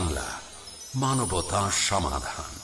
বাংলা মানবতা সমাধান।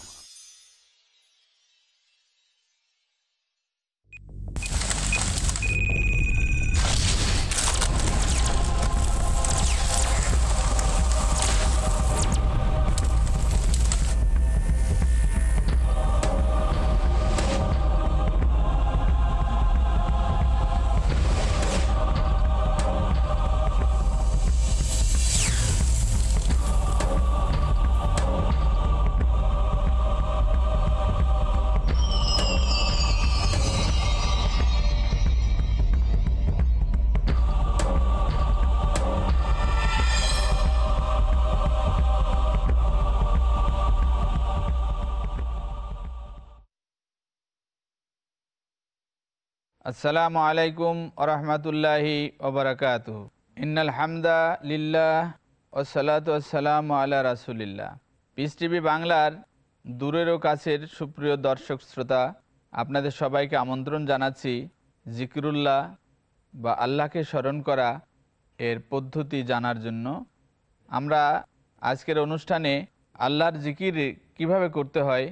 আসসালামু আলাইকুম আরহামতুল্লাহি ওবরাকাত ইন্নাল হামদা লিল্লাহ ওসালাত ওসালাম আল্লাহ রাসুলিল্লাহ। পিস টিভি বাংলার দূরেরও কাছের সুপ্রিয় দর্শক শ্রোতা, আপনাদের সবাইকে আমন্ত্রণ জানাচ্ছি জিকিরুল্লাহ বা আল্লাহকে স্মরণ করা এর পদ্ধতি জানার জন্য। আমরা আজকের অনুষ্ঠানে আল্লাহর জিকির কীভাবে করতে হয়,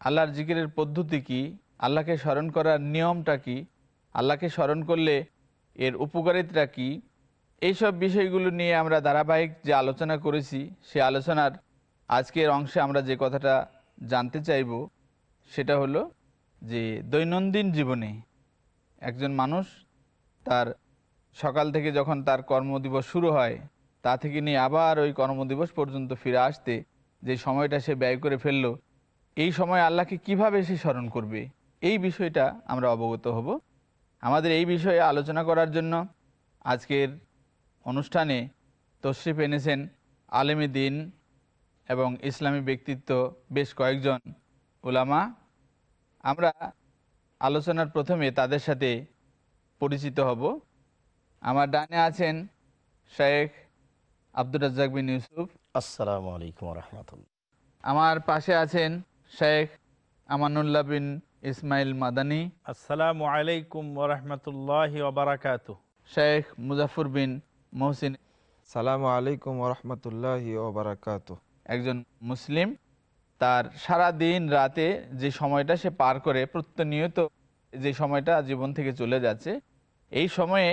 আল্লাহর জিকিরের পদ্ধতি কি, আল্লাহকে স্মরণ করার নিয়মটা কি আল্লাহকে স্মরণ করলে এর উপকারিতা কি? এইসব বিষয়গুলো নিয়ে আমরা ধারাবাহিক যে আলোচনা করেছি, সে আলোচনার আজকের অংশে আমরা যে কথাটা জানতে চাইব, সেটা হলো যে দৈনন্দিন জীবনে একজন মানুষ তার সকাল থেকে যখন তার কর্মদিবস শুরু হয়, তা থেকে নিয়ে আবার ওই কর্মদিবস পর্যন্ত ফিরে আসতে যে সময়টা সে ব্যয় করে ফেলল, এই সময় আল্লাহকে কীভাবে সে স্মরণ করবে? এই বিষয়টা আমরা অবগত হব। আমাদের এই বিষয়ে আলোচনা করার জন্য আজকের অনুষ্ঠানে তশরিফ এনেছেন আলেমী দিন এবং ইসলামী ব্যক্তিত্ব বেশ কয়েকজন ওলামা আমরা আলোচনার প্রথমে তাদের সাথে পরিচিত হব। আমার ডানে আছেন শেখ আব্দুর রাজ্জাক বিন ইউসুফ। আসসালামু আলাইকুম রহমতুল্লাহ। আমার পাশে আছেন শেখ আমানুল্লাহ বিন ইসমাইল মাদানী। আসসালামু আলাইকুম ওরহমতুল্লাহ ওবরাকাত শেখ মুজাফর বিন মহসিন। সালামু আলাইকুম রহমতুল্লাহ ওবরাকাত একজন মুসলিম তার সারা দিন রাতে যে সময়টা সে পার করে প্রত্যনিয়ত যে সময়টা জীবন থেকে চলে যাচ্ছে এই সময়ে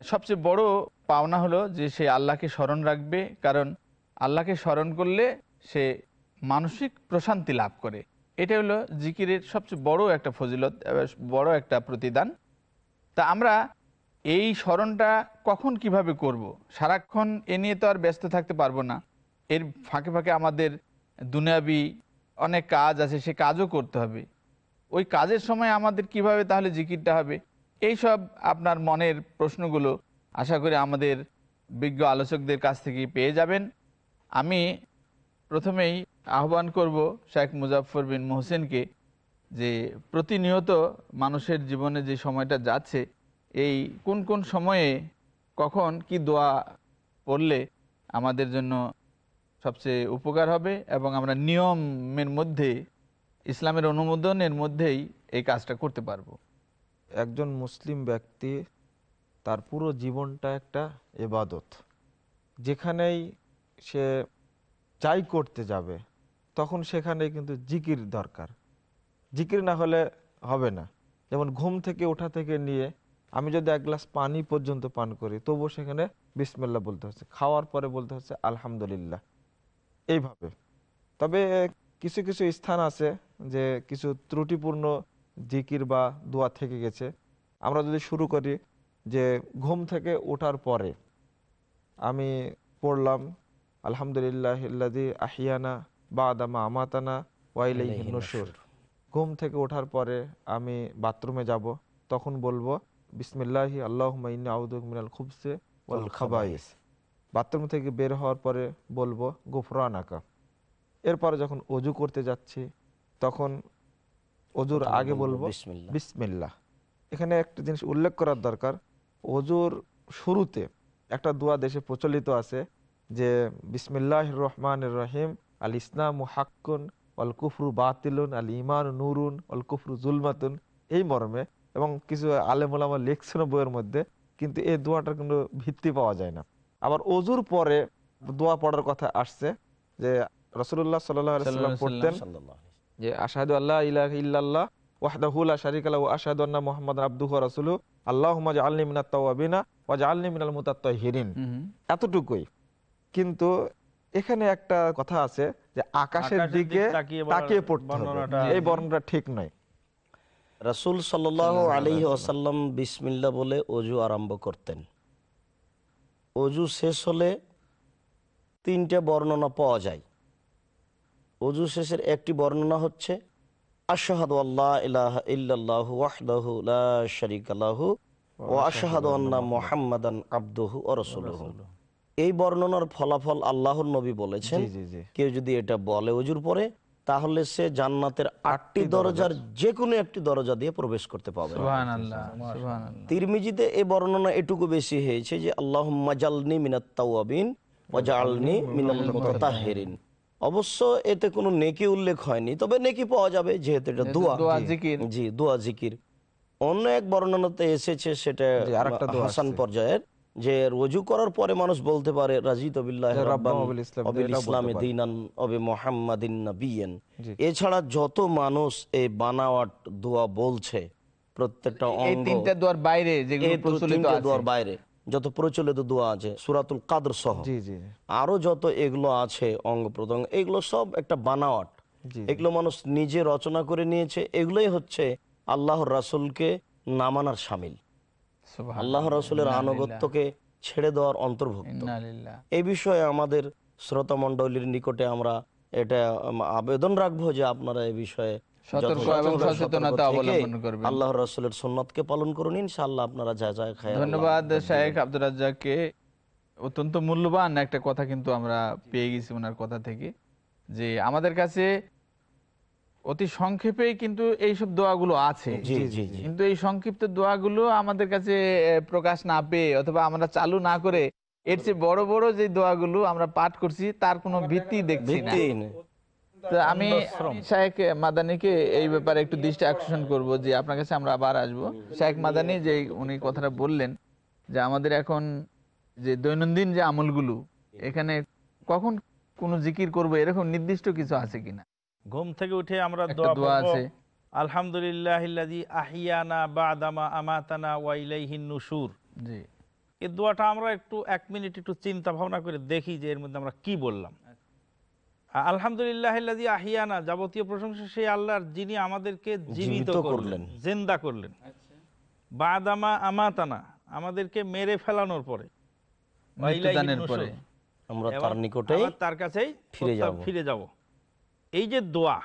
সবচেয়ে বড় পাওনা হলো যে সে আল্লাহকে স্মরণ রাখবে কারণ আল্লাহকে স্মরণ করলে সে মানসিক প্রশান্তি লাভ করে। এটা হলো জিকিরের সবচেয়ে বড় একটা ফজিলত বড় একটা প্রতিদান। তা আমরা এই স্মরণটা কখন কীভাবে করব। সারাক্ষণ এ নিয়ে তো আর ব্যস্ত থাকতে পারব না। এর ফাঁকে ফাঁকে আমাদের দুনিয়াবি অনেক কাজ আছে, সে কাজও করতে হবে। ওই কাজের সময় আমাদের কীভাবে তাহলে জিকিরটা হবে? এই সব আপনার মনের প্রশ্নগুলো আশা করি আমাদের বিজ্ঞ আলোচকদের কাছ থেকে পেয়ে যাবেন। আমি প্রথমেই আহ্বান করব শেখ মুজাফর বিন মোহসেনকে যে প্রতিনিয়ত মানুষের জীবনে যে সময়টা যাচ্ছে, এই কোন কোন সময়ে কখন কি দোয়া পড়লে আমাদের জন্য সবচেয়ে উপকার হবে এবং আমরা নিয়মের মধ্যে, ইসলামের অনুমোদনের মধ্যেই এই কাজটা করতে পারব? একজন মুসলিম ব্যক্তি তার পুরো জীবনটা একটা এবাদত, যেখানেই সে চাই করতে যাবে তখন সেখানে কিন্তু জিকির দরকার। জিকির না হলে হবে না। যেমন ঘুম থেকে ওঠা থেকে নিয়ে আমি যদি এক গ্লাস পানি পর্যন্ত পান করি, তবুও সেখানে বিসমিল্লা বলতে হচ্ছে। খাওয়ার পরে বলতে হচ্ছে আলহামদুলিল্লাহ। এইভাবে। তবে কিছু কিছু স্থান আছে যে কিছু ত্রুটিপূর্ণ জিকির বা দোয়া থেকে গেছে। আমরা যদি শুরু করি যে ঘুম থেকে ওঠার পরে আমি পড়লাম, আলহামদুলিল্লাহ আহিয়ানা বা আদামা আমাতানা ওয়াইলাইহি নসুর। ঘুম থেকে ওঠার পরে আমি বাথরুমে যাব তখন বলব বিসমিল্লাহি আল্লাহ মিনাল খুবসে ওয়াল খাবাইস। বাথরুম থেকে বের হওয়ার পরে বলব গুফরান আঁকা এরপরে যখন অজু করতে যাচ্ছি তখন অজুর আগে বলব বিসমিল্লাহ। এখানে একটা জিনিস উল্লেখ করার দরকার অজুর শুরুতে একটা দোয়া দেশে প্রচলিত আছে যে বিসমিল্লাহ রহমান রহিম। আল ইসলাম হাক্কুন অল কুফরু বাতিলুন আল ইমান নুরুন অল কুফরু জুলমাতুন এই মর্মে এবং কিছু আলেমুলামা লিখছিল বইয়ের মধ্যে কিন্তু এই দোয়াটার কোনো ভিত্তি পাওয়া যায় না। আবার অজুর পরে দোয়া পড়ার কথা আসছে যে রসুল্লাহ সাল্লাম পড়তেন যে আশাহাদু আল্লাহ ইলাহা ইল্লাল্লাহ ওয়াহদাহু লা শারীকা লাহু আশহাদু আন্না মুহাম্মাদান আবদুহু ওয়া রাসূলুহু। আল্লাহুম্মা জাআলনি মিনাত তাওয়াবিনা ওয়া জাআলনি মিনাল মুতাত্তাহিরিন। হুম। এতটুকুই। কিন্তু এখানে একটা কথা আছে যে আকাশের দিকে তাকিয়ে পড়তে হবে। এই বর্ণনাটা ঠিক নয়। রাসূল সাল্লাল্লাহু আলাইহি ওয়াসাল্লাম বিসমিল্লাহ বলে অজু আরম্ভ করতেন। অজু শেষ হলে তিনটা বর্ণনা পাওয়া যায়। অজু শেষের একটি বর্ণনা হচ্ছে আশহাদু আল্লাহ ইলাহা ইল্লাল্লাহু ওয়াহদাহু লা শারীকা লাহু ওয়া আশহাদু আন্না মুহাম্মাদান আবদুহু ওয়া রাসূলুহু। এই বর্ণনার ফলাফল আল্লাহর নবী বলেছেন জি জি জি কেউ যদি এটা বলে অজুর পরে তাহলে সে জান্নাতের আটটি দরজার যে কোনো একটি দরজা দিয়ে প্রবেশ করতে সুবহানাল্লাহ। তিরমিজিতে এই বর্ণনা এটুকু বেশি হয়েছে যে আল্লাহ জালনি মিনাত তাওয়াবিন ওয়াজআলনি মিনাল মুতাতাহহিরিন অবশ্য এতে কোনো নেকি উল্লেখ হয়নি তবে নেকি পাওয়া যাবে যেহেতু এটা দোয়া দোয়া, জি। জিকির। জি দোয়া জিকির অন্য এক বর্ণনাতে এসেছে সেটা আরেকটা দোয়া হাসান। পর্যায়ের যে রজু করার পরে মানুষ বলতে পারে রাজিত বিল্লাহ যে রাব্বান রাব্বান ওয়াবিল ইসলাম, অবিল এটাও বলতে ইসলামে পারে। দিনান অবে মোহাম্মদিন নাবিয়ান জি। এছাড়া যত মানুষ এই বানাওয়াট দোয়া বলছে প্রত্যেকটা তিনটা দোয়ার বাইরে দোয়ার বাইরে যত প্রচলিত দোয়া আছে সুরাতুল কাদর সহ জি জি আরও যত এগুলো আছে অঙ্গ প্রত্যঙ্গ এগুলো সব একটা বানাওয়াট এগুলো মানুষ নিজে রচনা করে নিয়েছে এগুলোই হচ্ছে আল্লাহর রাসূলকে নামানার সামিল। আল্লাহ রাসূলের আনুগত্যকে ছেড়ে দেওয়ার অন্তর্ভুক্ত। এই বিষয়ে আমাদের শ্রোতা মণ্ডলীর নিকটে আমরা এটা আবেদন রাখব যে আপনারা এই বিষয়ে। আল্লাহ রসুলের পালন করুন ইনশাআল্লাহ আপনারা যা যা খায় ধন্যবাদ রাজ্জাককে। অত্যন্ত মূল্যবান একটা কথা কিন্তু আমরা পেয়ে গেছি ওনার কথা থেকে যে আমাদের কাছে অতি সংক্ষেপে কিন্তু এইসব দোয়াগুলো আছে। জি জি জি। কিন্তু এই সংক্ষিপ্ত দোয়াগুলো আমাদের কাছে প্রকাশ না পেয়ে অথবা আমরা চালু না করে এর চেয়ে বড় বড় যে দোয়াগুলো আমরা পাঠ করছি তার কোনো ভিত্তি দেখছি না। আমি শেখ মাদানিকে এই ব্যাপারে একটু দৃষ্টি আকর্ষণ করব যে আপনার কাছে আমরা আবার আসব। শেখ মাদানি যে উনি কথাটা বললেন যে আমাদের এখন যে দৈনন্দিন যে আমলগুলো এখানে কখন কোন জিকির করব এরকম নির্দিষ্ট কিছু আছে কিনা? ঘুম থেকে উঠে আমরা দোয়া আছে। আলহামদুলিল্লাহ আহিয়ানা বাদামা আমাতানা ওয়াইলাইহিন নুশুর। জি। এই দোয়াটা আমরা একটু এক মিনিট একটু চিন্তা ভাবনা করে দেখি যে এর মধ্যে আমরা কি বললাম। আলহামদুলিল্লাহ আহিয়ানা যাবতীয় প্রশংসা সেই আল্লাহর যিনি আমাদেরকে জীবিত করলেন। জিন্দা করলেন। বাদামা আমাতানা আমাদেরকে মেরে ফেলানোর পরে আমরা তার নিকটে আবার তার কাছেই ফিরে যাব। ফিরে যাব। এই যে দোয়া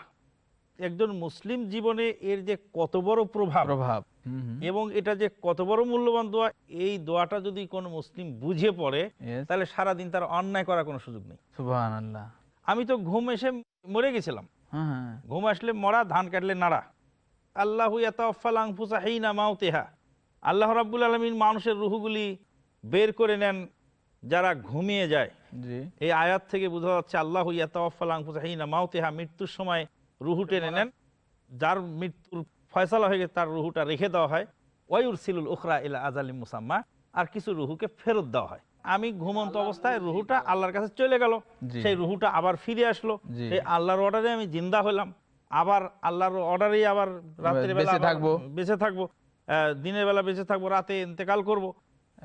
একজন মুসলিম জীবনে এর যে কত বড় প্রভাব প্রভাব। এবং এটা যে কত বড় মূল্যবান দোয়া এই দোয়াটা যদি কোনো মুসলিম বুঝে পড়ে. তাহলে সারাদিন তার অন্যায় করার কোনো সুযোগ নেই। আমি তো ঘুম এসে মরে গেছিলাম। হ্যাঁ হ্যাঁ। ঘুম আসলে মরা ধান কাটলে নাড়া। আল্লাহ আল্লাহ রাব্বুল আলামিন মানুষের রুহুগুলি বের করে নেন যারা ঘুমিয়ে যায় এই আয়াত থেকে বোঝা যাচ্ছে আল্লাহ ইয়াতাওয়াফাল আনফুসা হিনা মাউতিহা মৃত্যুর সময় রুহু টেনে নেন। যার মৃত্যুর ফয়সালা হয়ে গেছে তার রুহুটা রেখে দেওয়া হয়। ওয়ুর সিলুল উখরা ইলা আজালি মুসাম্মা আর কিছু রুহুকে ফেরত দেওয়া হয়। আমি ঘুমন্ত অবস্থায় রুহুটা আল্লাহর কাছে চলে গেল। সেই রুহুটা আবার ফিরে আসলো। সেই আল্লাহর অর্ডারে আমি জিন্দা হলাম আবার আল্লাহর অর্ডারেই আবার রাত্রে বেলা বেঁচে থাকব। বেঁচে থাকব। দিনের বেলা বেঁচে থাকব রাতে ইন্তেকাল করব।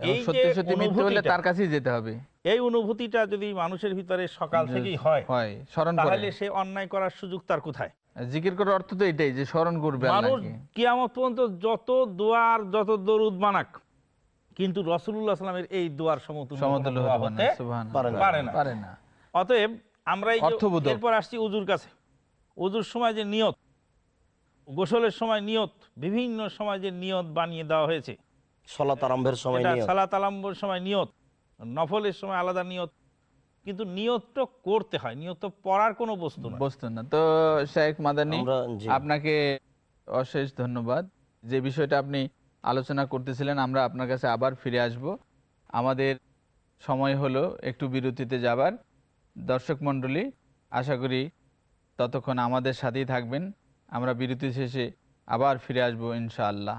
এই সত্যি সত্যি মৃত্যু হলে অনুভূতিটা, তার কাছেই যেতে হবে। এই অনুভূতিটা যদি মানুষের ভিতরে সকাল থেকেই হয় হয় স্মরণ তাহলে সে অন্যায় করার সুযোগ তার কোথায়? জিকির করার অর্থ তো এটাই যে স্মরণ করবে মানুষ কিয়ামত পর্যন্ত যত দোয়ার যত দরুদ বানাক কিন্তু রসুল্লাহ সাল্লামের এই দোয়ার সমতুল্য সমতুল্য হতে পারে না। পারে না। পারে না। পারে না। অতএব আমরা এই এরপর আসছি উজুর কাছে। উজুর সময় যে নিয়ত গোসলের সময় নিয়ত বিভিন্ন সময় যে নিয়ত বানিয়ে দেওয়া হয়েছে। সলাত আরম্ভের সময় সালাত আলাম্বর সময় নিয়ত। নফলের সময় আলাদা নিয়ত। কিন্তু নিয়ত তো করতে হয় নিয়ত পড়ার কোনো বস্তু না বস্তু না। তো শেখ মাদানি আপনাকে অশেষ ধন্যবাদ। যে বিষয়টা আপনি আলোচনা করতেছিলেন আমরা আপনার কাছে আবার ফিরে আসব। আমাদের সময় হলো একটু বিরতিতে যাবার। দর্শক মণ্ডলী আশা করি ততক্ষণ আমাদের সাথেই থাকবেন। আমরা বিরতি শেষে আবার ফিরে আসব ইনশাআল্লাহ।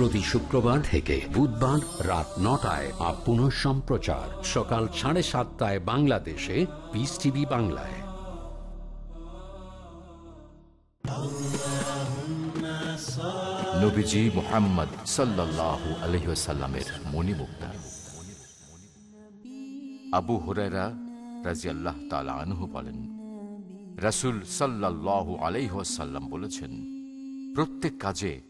প্রতি শুক্রবার থেকে বুধবার রাত নটায় আর পুনঃ সম্প্রচার। সকাল সাড়ে সাতটায় বাংলাদেশে পিস টিভি বাংলায়। নবীজি মোহাম্মদ আলহিসাল্লামের আবু হুরায়রা রাজি আল্লাহ আনহু বলেন, রাসুল সাল্লাহ আলাইসাল্লাম বলেছেন, প্রত্যেক কাজে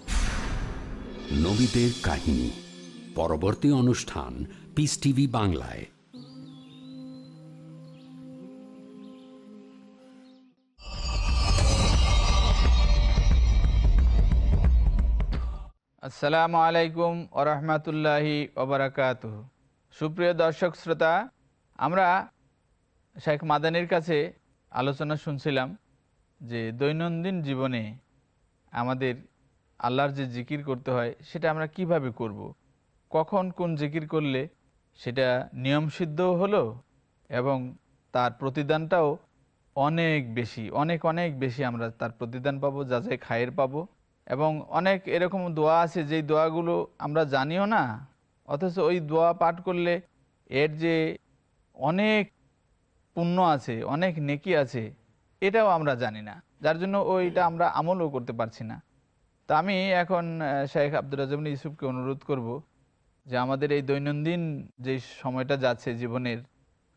নবীদের কাহিনী। পরবর্তী অনুষ্ঠান পিস টিভি বাংলায়। আসসালামু আলাইকুম ওরহমতুল্লাহি ওবরাকাত সুপ্রিয় দর্শক শ্রোতা, আমরা শেখ মাদানির কাছে আলোচনা শুনছিলাম যে দৈনন্দিন জীবনে আমাদের আল্লাহর যে জিকির করতে হয়, সেটা আমরা কীভাবে করব। কখন কোন জিকির করলে সেটা নিয়মসিদ্ধও হলো এবং তার প্রতিদানটাও অনেক বেশি, অনেক অনেক বেশি আমরা তার প্রতিদান পাবো, যা যাই খায়ের পাবো এবং অনেক এরকম দোয়া আছে, যেই দোয়াগুলো আমরা জানিও না, অথচ ওই দোয়া পাঠ করলে এর যে অনেক পুণ্য আছে, অনেক নেকি আছে, এটাও আমরা জানি না যার জন্য ওইটা আমরা আমলও করতে পারছি না তা আমি এখন শেখ আব্দুল রাজমিন ইউসুফকে অনুরোধ করব যে আমাদের এই দৈনন্দিন যে সময়টা যাচ্ছে জীবনের,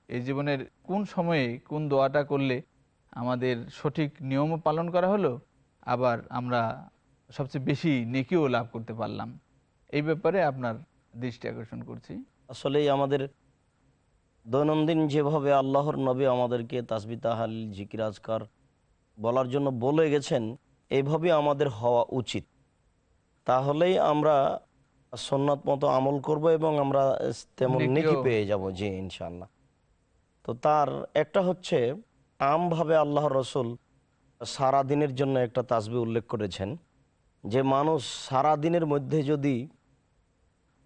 এই জীবনের কোন সময়ে কোন দোয়াটা করলে আমাদের সঠিক নিয়মও পালন করা হলো, আবার আমরা সবচেয়ে বেশি নেকিও লাভ করতে পারলাম? এই ব্যাপারে আপনার দৃষ্টি আকর্ষণ করছি। আসলেই আমাদের দৈনন্দিন যেভাবে আল্লাহর নবী আমাদেরকে তাসবি তাহাল জিকির, আজকার বলার জন্য বলে গেছেন এইভাবে আমাদের হওয়া উচিত। তাহলেই আমরা সন্ন্যত মতো আমল করব এবং আমরা তেমন নেকি পেয়ে যাব জি ইনশাল্লাহ তো তার একটা হচ্ছে আমভাবে আল্লাহ রসুল সারা দিনের জন্য একটা তাসবি উল্লেখ করেছেন যে মানুষ সারা দিনের মধ্যে যদি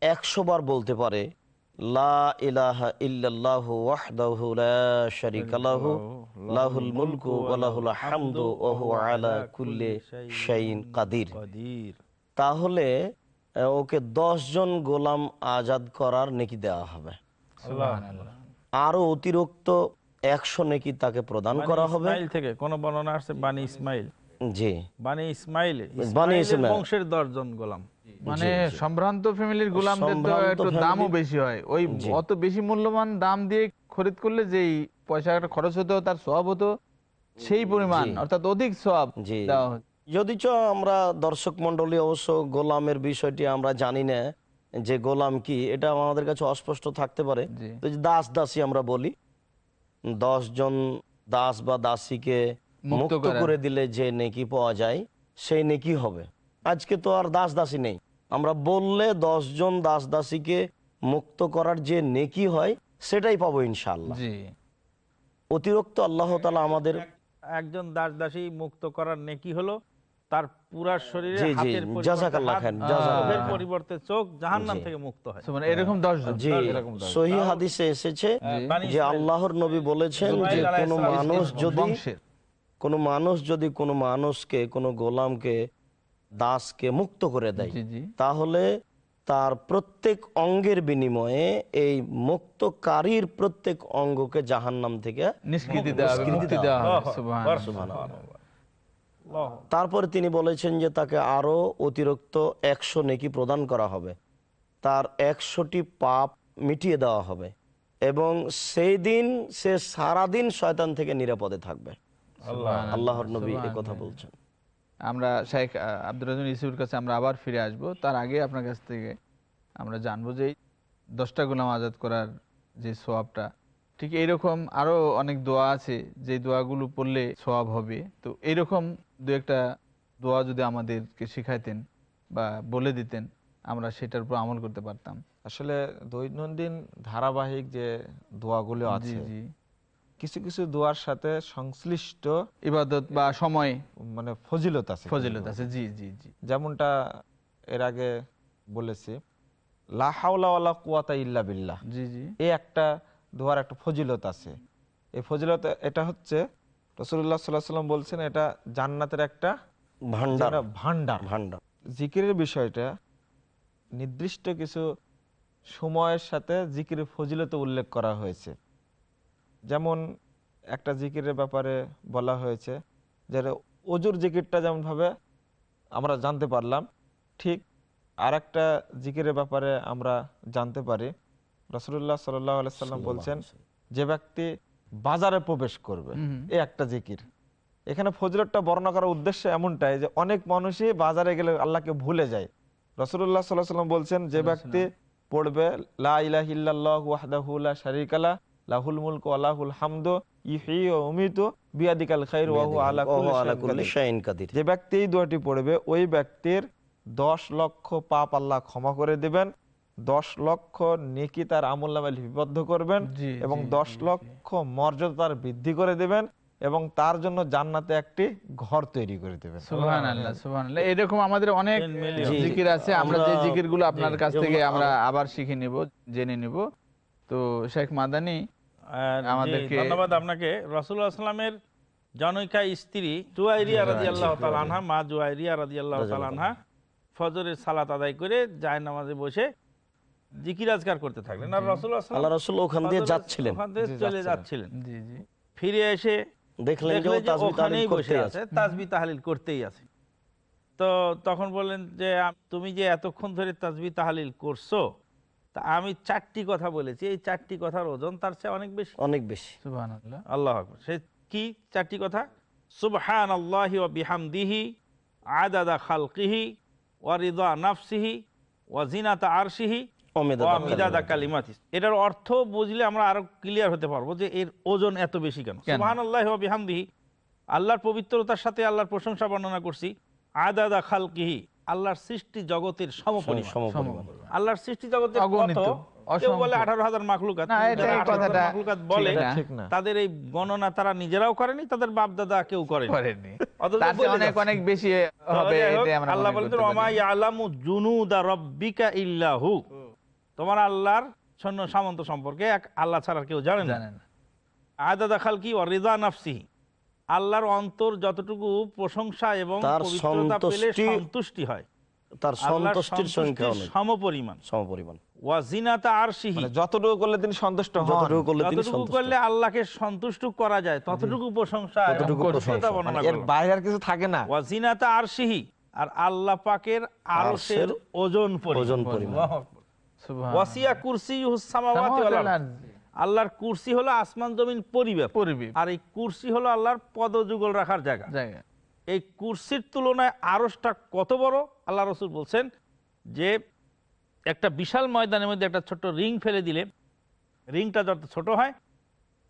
একশো বার বলতে পারে লা ইলাহা ইল্লাল্লাহু ওয়াহদাহু লা শারীকা লাহু লাহুল মুলকু ওয়া লাহুল হামদু ওয়া হুয়া আলা কুল্লি শাইইন কাদির। তাহলে ওকে দশ জন গোলাম আজাদ করার নেকি দেওয়া হবে। আরও অতিরিক্ত একশো নেকি তাকে প্রদান করা হবে। ইসমাইল থেকে কোন বর্ণনা আসছে বানি ইসমাইল? জি। বানি ইসমাইল বানি ইসমাইলের ইসমাইল। বংশের দশজন গোলাম। মানে সম্ভ্রান্ত ফ্যামিলির গোলামদের তো একটু দামও বেশি হয়। ওই অত বেশি মূল্যবান দাম দিয়ে খরিদ করলে যেই পয়সাটা খরচ হতো তার সব হতো সেই পরিমাণ অর্থাৎ অধিক সব দেওয়া হতো। যদিচ আমরা দর্শক মন্ডলী অবশ্য গোলামের বিষয়টি আমরা জানি না যে গোলাম কি এটা আমাদের কাছে অস্পষ্ট থাকতে পারে। দাস দাসী আমরা বলি দশ জন দাস বা দাসীকে মুক্ত করে দিলে যে নেকি পাওয়া যায় সেই নেকি হবে। আজকে তো আর দাস দাসী নেই। আমরা বললে দশ জন দাস দাসীকে মুক্ত করার যে নেকি হয় সেটাই পাবো ইনশাল্লাহ অতিরিক্ত আল্লাহ তালা আমাদের একজন দাস দাসী মুক্ত করার নেকি হলো তার পুরা শরীরে হাতের পরিবর্তে জাযাকাল্লাহ হাত, খান, জাযাকাল্লাহ চোখের খান। পরিবর্তে চোখ জাহান্নাম। থেকে মুক্ত হয়। মানে এরকম দশজন দশ। সহি হাদিসে এসেছে যে আল্লাহর নবী বলেছেন যে কোনো মানুষ যদি কোনো মানুষ যদি কোনো মানুষকে কোনো গোলামকে দাসকে মুক্ত করে দেয়। তাহলে তার প্রত্যেক অঙ্গের বিনিময়ে এই মুক্তকারীর প্রত্যেক অঙ্গকে থেকে হবে সুবহানাল্লাহ। আল্লাহ। তারপরে তিনি বলেছেন যে তাকে আরও অতিরিক্ত একশো নেকি প্রদান করা হবে। তার একশোটি পাপ মিটিয়ে দেওয়া হবে এবং সেই দিন সে সারাদিন শয়তান থেকে নিরাপদে থাকবে। আল্লাহর নবী কথা বলছেন। আমরা শেখ আব্দুর রাজুল ইসুফের কাছে আমরা আবার ফিরে আসব। তার আগে আপনার কাছ থেকে আমরা জানব যে দশটা গোলাম আজাদ করার যে সোয়াবটা ঠিক এইরকম আরও অনেক দোয়া আছে যে দোয়াগুলো পড়লে সোয়াব হবে। তো এইরকম দু একটা দোয়া যদি আমাদেরকে শিখাইতেন বা বলে দিতেন আমরা সেটার উপর আমল করতে পারতাম। আসলে দৈনন্দিন ধারাবাহিক যে দোয়াগুলো আছে জি। কিছু কিছু দোয়ার সাথে সংশ্লিষ্ট ইবাদত বা সময় মানে ফজিলত আছে ফজিলত আছে জি জি জি। যেমনটা এর আগে বলেছি কুয়াতা ইল্লা বিল্লাহ। জি জি। এই একটা দোয়ার একটা ফজিলত আছে। এই ফজিলত এটা হচ্ছে রসুল্লাহ সাল্লাহ সাল্লাম বলছেন এটা জান্নাতের একটা ভান্ডার ভান্ডার ভান্ডার জিকিরের বিষয়টা নির্দিষ্ট কিছু সময়ের সাথে জিকির ফজিলত উল্লেখ করা হয়েছে। যেমন একটা জিকিরের ব্যাপারে বলা হয়েছে যে অজুর জিকিরটা যেমনভাবে আমরা জানতে পারলাম ঠিক আর একটা জিকিরের ব্যাপারে আমরা জানতে পারি। রসুল্লাহ সাল্লাহ সাল্লাম বলছেন যে ব্যক্তি বাজারে প্রবেশ করবে। এই একটা জিকির। এখানে ফজলতটা বর্ণনা করার উদ্দেশ্য এমনটাই যে অনেক মানুষই বাজারে গেলে আল্লাহকে ভুলে যায়। রসুল্লাহ সাল্লাহ সাল্লাম বলছেন যে ব্যক্তি পড়বে লা ইলাহা লাহুল মুলকু ওয়া লাহুল হামদু ইহয়ি ওয়া বিয়াদিকাল খায়রু ওয়া হুয়া আলা ওহো কুল্লি আলা কুল্লি কাদির। শাইইন কাদির। যে ব্যক্তি এই দোয়াটি পড়বে ওই ব্যক্তির দশ লক্ষ পাপ আল্লাহ ক্ষমা করে দিবেন দশ লক্ষ নেকি তার আমল নামে লিপিবদ্ধ করবেন এবং দশ লক্ষ মর্যাদা তার বৃদ্ধি করে দেবেন এবং তার জন্য জান্নাতে একটি ঘর তৈরি করে দেবেন। এরকম আমাদের অনেক জিকির আছে আমরা যে জিকিরগুলো আপনার কাছ থেকে আমরা আবার শিখে নিব জেনে নিব। তো শেখ মাদানি আমাদেরকে- ধন্যবাদ আপনাকে। আসলামের জনৈকা স্ত্রী জুয়াইরিয়া রাজি আল্লাহ আনহা মা জুয়াইরিয়া রাজি আল্লাহ আনহা ফজরের সালাত আদায় করে যায় নামাজে বসে জিকির আজকার করতে থাকলেন। আর রসুল্লাহ আল্লাহ রসুল ওখান দিয়ে যাচ্ছিলেন। ওখান দিয়ে জি, চলে যাচ্ছিলেন। যাচ্ছিলেন। জি জি। ফিরে এসে দেখলেন যে ও দেখলেন যে তাসবিহ তাহলিল ওখানেই বসে আছে আছে। তাজবি তাহালিল করতেই আছে। তো তখন বললেন যে তুমি যে এতক্ষণ ধরে তাজবি তাহালিল করছ তা আমি চারটি কথা বলেছি এই চারটি কথার ওজন তার চেয়ে অনেক বেশি। অনেক বেশি। আল্লাহ সে কি? চারটি কথা। সুবহান আল্লাহি ওয়া বিহামদিহি আদাদা খালকিহি ওয়া রিদা নাফসিহি ওয়া জিনাতা আরশিহি অমেদা কালিমাতি। এটার অর্থ বুঝলে আমরা আরও ক্লিয়ার হতে পারব যে এর ওজন এত বেশি কেন? সুবহান আল্লাহি ওয়া বিহামদিহি আল্লাহর পবিত্রতার সাথে আল্লাহর প্রশংসা বর্ণনা করছি আদাদা খালকিহি আল্লাহর সৃষ্টি জগতের সমপরিমাণ। সমপরিমাণ। আল্লাহর সৃষ্টি জগতের কত? কেউ বলে আঠারো হাজার মাখলুকাত না, এটা এই কথাটা মাখলুকাত বলে ঠিক না। ঠিক না। তাদের এই গণনা তারা নিজেরাও করেনি তাদের বাপ দাদা কেউ করেনি। করেননি অথচ তার চেয়ে বলে অনেক অনেক বেশি হবে যাই হোক, এটাই আমরা আল্লাহ বলেন করতে ওমা পারি। ইয়ালামু জুনুদা রব্বিকা ইল্লাহু। তোমার আল্লাহর সৈন্য সামন্ত সম্পর্কে এক আল্লাহ ছাড়া কেউ জানে না। জানেন আদাদা খালকি ও রিদা নাফসিহি। আল্লাহর অন্তর যতটুকু প্রশংসা এবং পবিত্রতা পেলে সন্তুষ্টি- হয়। তার সন্তুষ্টির সংখ্যা সমপরিমাণ। সমপরিমাণ। আরশিহি। মানে যতটুকু করলে তিনি সন্তুষ্ট হন। যতটুকু করলে তিনি সন্তুষ্ট। করলে আল্লাহকে সন্তুষ্ট করা যায় ততটুকু প্রশংসা ততটুকু। মানে এর বাইরে আর কিছু থাকে না। ওয়াজিনাতা আরশিহি। আর আল্লাহ পাকের আরশের ওজন পরিমাণ। ওজন পরিমাণ। আল্লাহু আকবার। সুবহান ওয়াসিয়া কুরসিয়ুহুস সামাওয়াতি ওয়াল আরদ। আল্লাহর কুরসি হলো আসমান জমিন পরিব্যাপ পরিবে আর এই কুরসি হলো আল্লাহর পদযুগল রাখার জায়গা। জায়গা। এই কুরসির তুলনায় আরশটা কত বড়? আল্লাহ রসুল বলছেন যে একটা বিশাল ময়দানের মধ্যে একটা ছোট্ট রিং ফেলে দিলে রিংটা যত ছোট হয়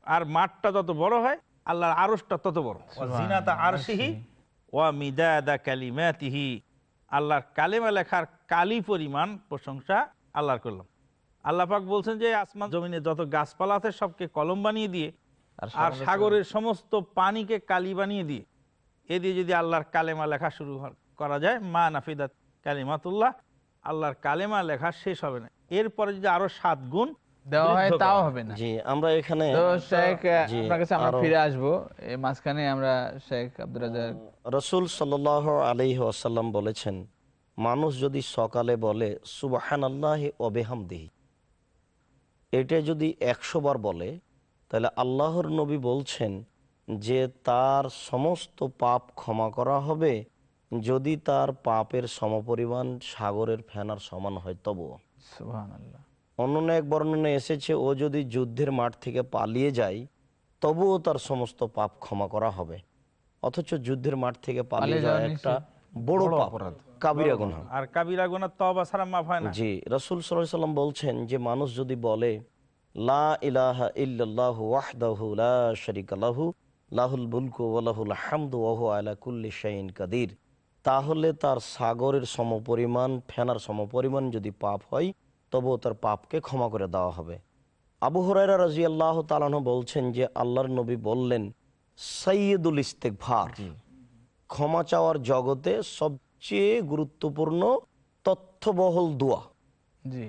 আর মাঠটা যত বড় হয় আল্লাহর আরশটা তত বড়। জিনাতা আরশিহি ওয়া মিদাদা কালিমাতিহি। আল্লাহর কালেমা লেখার কালি পরিমাণ প্রশংসা আল্লাহর করলাম। আল্লাহ পাক বলছেন যে আসমান জমিনে যত গাছপালা আছে সবকে কলম বানিয়ে দিয়ে আর সাগরের সমস্ত পানিকে কালি বানিয়ে দিয়ে। এ দিয়ে যদি আল্লাহর কালেমা লেখা শুরু করা যায় মা নাফিদাত কালিমাতুল্লাহ আল্লাহর কালেমা লেখা শেষ হবে না। এরপরে যদি আরও সাত গুণ দেওয়া হয় তাও হবে না। জি আমরা এখানে তো শেখ আপনার কাছে আমরা ফিরে আসব। এই মাঝখানে আমরা শেখ আব্দুল রাজাক রসুল সাল আলি আসাল্লাম বলেছেন মানুষ যদি সকালে বলে অবেহামদিহি এটা যদি একশো বার বলে তাহলে আল্লাহর নবী বলছেন যে তার সমস্ত পাপ ক্ষমা করা হবে যদি তার পাপের সমপরিমাণ সাগরের ফেনার সমান হয় তবুও অন্য এক বর্ণনা এসেছে ও যদি যুদ্ধের মাঠ থেকে পালিয়ে যায় তবুও তার সমস্ত পাপ ক্ষমা করা হবে। অথচ যুদ্ধের মাঠ থেকে পালিয়ে যাওয়া একটা বড় অপরাধ। কাবিরা গুনাহ। আর কাবিরা গুনাহ তওবা ছাড়া মাফ হয় না। জি রসুল সাল্লাহ সাল্লাম বলছেন যে মানুষ যদি বলে লা ইলাহা ইল্লাল্লাহু ওয়াহদাহু লা শারিকা লাহু লাহুল মুলকু ওয়া লাহুল হামদু ওয়া হুয়া আলা কুল্লি শাইইন কাদির তাহলে তার সাগরের সমপরিমাণ ফেনার সমপরিমাণ যদি পাপ হয় তবুও তার পাপকে ক্ষমা করে দেওয়া হবে। আবু হরাইরা রাজি আল্লাহ তালানো বলছেন যে আল্লাহর নবী বললেন সৈয়দুল ইস্তেকভার ক্ষমা চাওয়ার জগতে সবচেয়ে গুরুত্বপূর্ণ তথ্যবহল দোয়া। জি।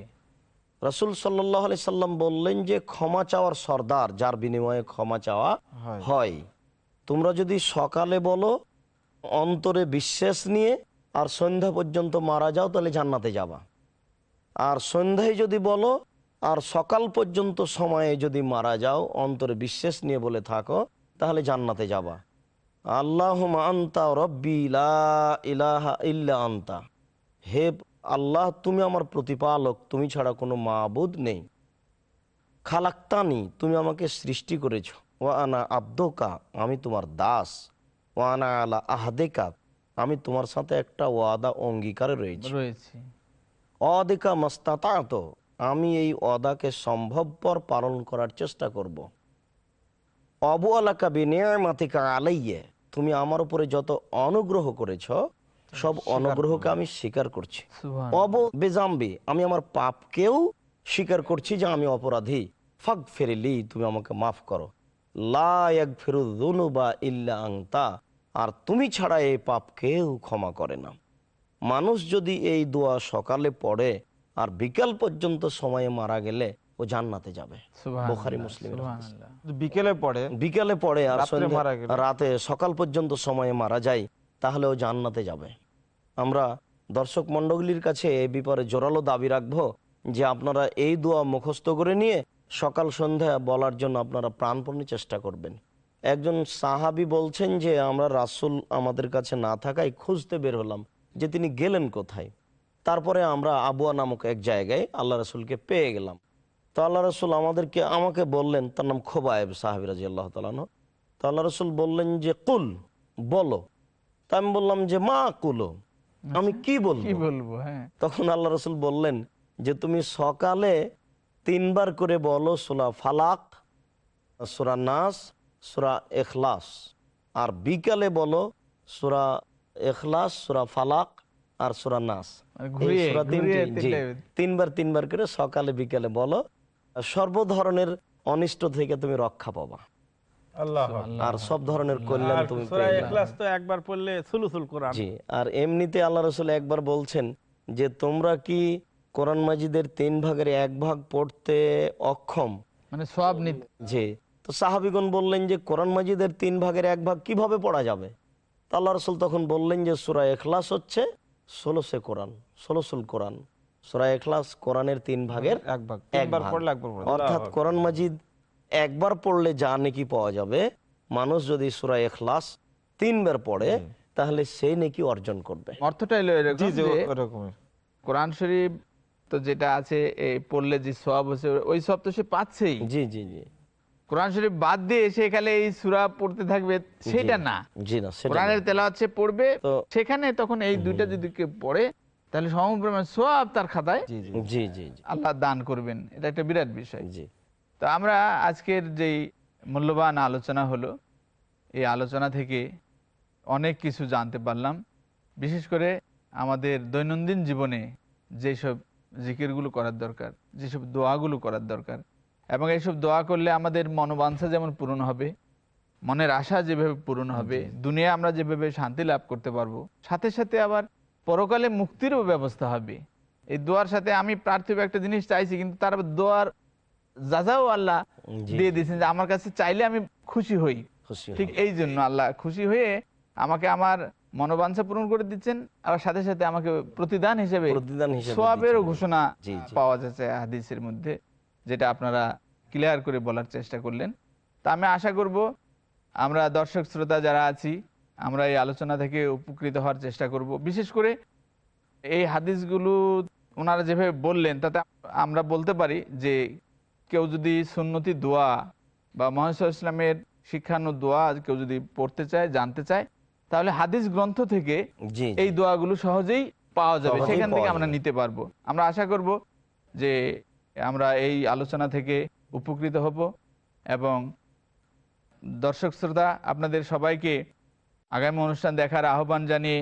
রাসুল সাল্লাহ আলি সাল্লাম বললেন যে ক্ষমা চাওয়ার সর্দার যার বিনিময়ে ক্ষমা চাওয়া হয়। হয়। তোমরা যদি সকালে বলো অন্তরে বিশ্বাস নিয়ে আর সন্ধ্যা পর্যন্ত মারা যাও তাহলে জান্নাতে যাবা। আর সন্ধ্যায় যদি বলো আর সকাল পর্যন্ত সময়ে যদি মারা যাও অন্তরে বিশ্বাস নিয়ে বলে থাকো তাহলে জান্নাতে যাবা। আল্লাহ আন্তা রব্বি ইলাহা ইল্লা আন্তা। হে আল্লাহ তুমি আমার প্রতিপালক তুমি ছাড়া কোনো মাবুদ নেই। খালাক্তানি তুমি আমাকে সৃষ্টি করেছ। ও আনা আব্দকা আমি তোমার দাস। ও আনা আলা আহদেকা আমি তোমার সাথে একটা ওয়াদা অঙ্গীকারে রয়েছি। রয়েছে। অদেকা মস্তাতাত আমি এই অদাকে সম্ভবপর পালন করার চেষ্টা করব। অবু আলাকা বিনিয়ামাতিকা আলাইয়ে তুমি আমার উপরে যত অনুগ্রহ করেছ সব অনুগ্রহকে আমি স্বীকার করছি। অব বেজাম্বি আমি আমার পাপকেও স্বীকার করছি যে আমি অপরাধী। ফাক ফেরিলি তুমি আমাকে মাফ করো। লায়াক ফেরুদুনু বা ইল্লা আংতা আর তুমি ছাড়া এই পাপ কেউ ক্ষমা করে না। মানুষ যদি এই দোয়া সকালে পড়ে আর বিকাল পর্যন্ত সময়ে মারা গেলে ও জান্নাতে যাবে। বোখারি বিকেলে পড়ে? বিকালে পড়ে আর? রাতে সকাল পর্যন্ত সময়ে মারা যায় তাহলে ও জান্নাতে যাবে। আমরা দর্শক মণ্ডলীর কাছে এই ব্যাপারে জোরালো দাবি রাখব যে আপনারা এই দোয়া মুখস্থ করে নিয়ে সকাল সন্ধ্যা বলার জন্য আপনারা প্রাণপণে চেষ্টা করবেন। একজন সাহাবি বলছেন যে আমরা রাসুল আমাদের কাছে না থাকায় খুঁজতে বের হলাম যে তিনি গেলেন কোথায়। তারপরে আমরা আবুয়া নামক এক জায়গায় আল্লাহ রাসুলকে পেয়ে গেলাম। তো আল্লাহ রসুল আমাদেরকে আমাকে বললেন তার নাম খোবায়েব সাহাবি রাজি আল্লাহ তালানো তো আল্লাহ রসুল বললেন যে কুল বলো। তা আমি বললাম যে মা কুলো। আমি কি কি বলব? বলব? হ্যাঁ। তখন আল্লাহ রসুল বললেন যে তুমি সকালে তিনবার করে বলো সুরা ফালাক সুরা নাস সুরা এখলাস আর বিকালে বলো সুরা এখলাস সুরা ফালাক আর সুরা নাস। তিনবার তিনবার করে সকালে বিকালে বলো সর্ব ধরনের অনিষ্ট থেকে তুমি রক্ষা পাবা। আল্লাহ আর সব ধরনের কল্যাণ তুমি একবার পড়লে জি আর এমনিতে আল্লাহ রসুল একবার বলছেন যে তোমরা কি কোরআন মাজিদের তিন ভাগের এক ভাগ পড়তে অক্ষম? মানে সব যে তো সাহাবিগণ বললেন যে কোরআন মাজিদের তিন ভাগের এক ভাগ কীভাবে পড়া যাবে? আল্লাহ রসুল তখন বললেন যে সুরা এখলাস হচ্ছে ষোলোশে কোরআন ষোলোশুল কোরআন। সুরা এখলাস কোরআনের তিন ভাগের এক ভাগ এক তিনবার ভাগ। পড়লে একবার অর্থাৎ কোরআন মাজিদ একবার পড়লে যা নাকি পাওয়া যাবে মানুষ যদি সুরা এখলাস তিনবার পড়ে তাহলে সেই নাকি অর্জন করবে। অর্থটা কোরআন শরীফ তো যেটা আছে এই পড়লে যে সব হচ্ছে ওই সব তো সে পাচ্ছেই। জি জি জি। কোরআন শরীফ বাদ দিয়ে সে এখানে এই সুরা পড়তে থাকবে সেটা না। জি না সেটা কোরআনের তেলাওয়াত সে পড়বে তো- সেখানে তখন এই দুইটা যদি কেউ পড়ে তাহলে সমপরিমাণ সব তার খাতায় জি জি জি। জি জি আল্লাহ দান করবেন। এটা একটা বিরাট বিষয়। জি। তো আমরা আজকের যেই মূল্যবান আলোচনা হলো এই আলোচনা থেকে অনেক কিছু জানতে পারলাম। বিশেষ করে আমাদের দৈনন্দিন জীবনে যেসব জিকিরগুলো করার দরকার যেসব দোয়াগুলো করার দরকার এবং এইসব দোয়া করলে আমাদের মনোবাঞ্ছা যেমন পূরণ হবে মনের আশা যেভাবে পূরণ হবে দুনিয়া আমরা যেভাবে শান্তি লাভ করতে পারব সাথে সাথে আবার পরকালে মুক্তিরও ব্যবস্থা হবে। এই দোয়ার সাথে আমি পার্থিব একটা জিনিস চাইছি কিন্তু তার দোয়ার যাজাও আল্লাহ দিয়ে দিয়েছেন যে আমার কাছে চাইলে আমি খুশি হই। ঠিক এই জন্য আল্লাহ খুশি হয়ে আমাকে আমার মনোবাঞ্ছা পূরণ করে দিচ্ছেন আবার সাথে সাথে আমাকে প্রতিদান হিসেবে সোয়াবেরও ঘোষণা। পাওয়া যাচ্ছে হাদিসের মধ্যে যেটা আপনারা ক্লিয়ার করে বলার চেষ্টা করলেন। তা আমি আশা করব আমরা দর্শক শ্রোতা যারা আছি আমরা এই আলোচনা থেকে উপকৃত হওয়ার চেষ্টা করব। বিশেষ করে এই হাদিসগুলো ওনারা যেভাবে বললেন তাতে আমরা বলতে পারি যে কেউ যদি সুন্নতি দোয়া বা মহেশ্বর ইসলামের শিক্ষানো দোয়া কেউ যদি পড়তে চায় জানতে চায় তাহলে হাদিস গ্রন্থ থেকে। এই দোয়াগুলো সহজেই পাওয়া যাবে সেখান থেকে আমরা নিতে পারব। আমরা আশা করব যে আমরা এই আলোচনা থেকে উপকৃত হব এবং দর্শক শ্রোতা আপনাদের সবাইকে আগামী অনুষ্ঠান দেখার আহ্বান জানিয়ে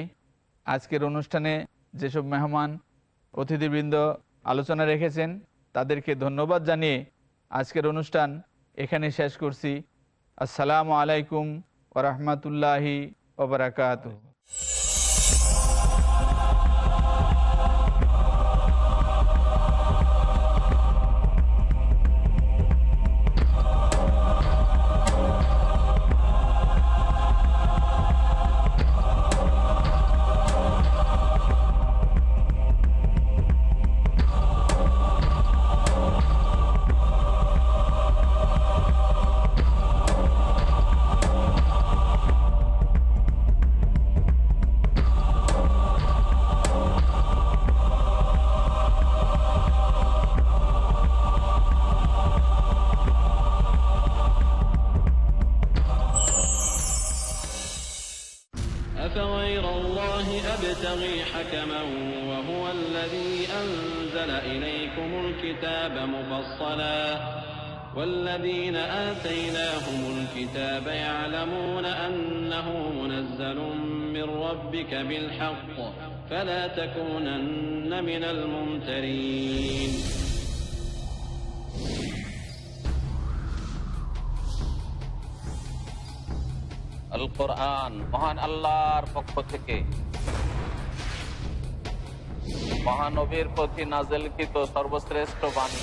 আজকের অনুষ্ঠানে যেসব মেহমান অতিথিবৃন্দ আলোচনা রেখেছেন, তাদেরকে ধন্যবাদ জানিয়ে আজকের অনুষ্ঠান এখানে শেষ করছি। আসসালামু আলাইকুম ওরহমতুল্লাহি ওবরাকাত بالحق فلا تكونن من الممترين আল কোরআন মহান আল্লাহর পক্ষ থেকে মহানবীর প্রতি নাজেলকৃত সর্বশ্রেষ্ঠ বাণী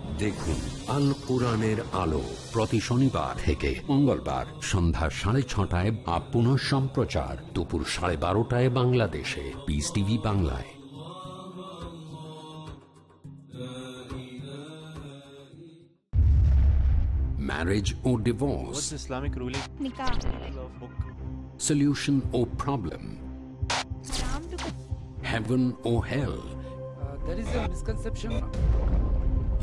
দেখুন আল কোরআনের আলো প্রতি শনিবার থেকে মঙ্গলবার সন্ধ্যা সাড়ে ছটায় বা পুনঃ সম্প্রচার দুপুর সাড়ে বারোটায় বাংলাদেশে পিস টিভি বাংলায় marriage or divorce, Islamic ruling? solution or problem, heaven or hell. there is a misconception.